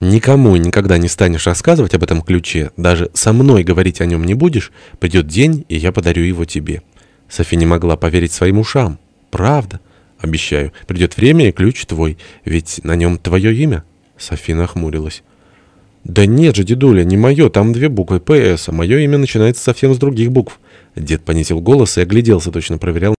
Никому и никогда не станешь рассказывать об этом ключе, даже со мной говорить о нем не будешь, придет день, и я подарю его тебе». Софи не могла поверить своим ушам. «Правда? Обещаю. Придет время, и ключ твой. Ведь на нем твое имя?» Софи нахмурилась. «Да нет же, дедуля, не мое, там две буквы «ПС», а мое имя начинается совсем с других букв». Дед понизил голос и огляделся, точно проверял,